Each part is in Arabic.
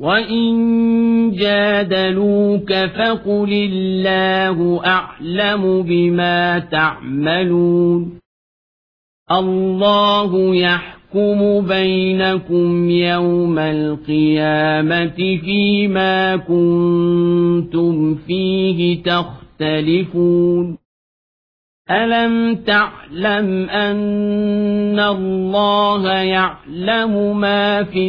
وإن جادلوك فقل الله أعلم بما تعملون الله يحكم بينكم يوم القيامة فيما كنتم فيه تختلفون ألم تعلم أن الله يعلم ما في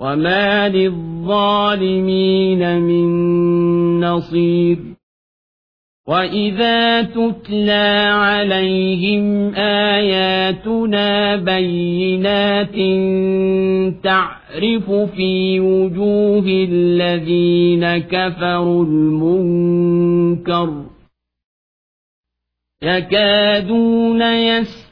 وما للظالمين من نصير وإذا تتلى عليهم آياتنا بينات تعرف في وجوه الذين كفروا المنكر يكادون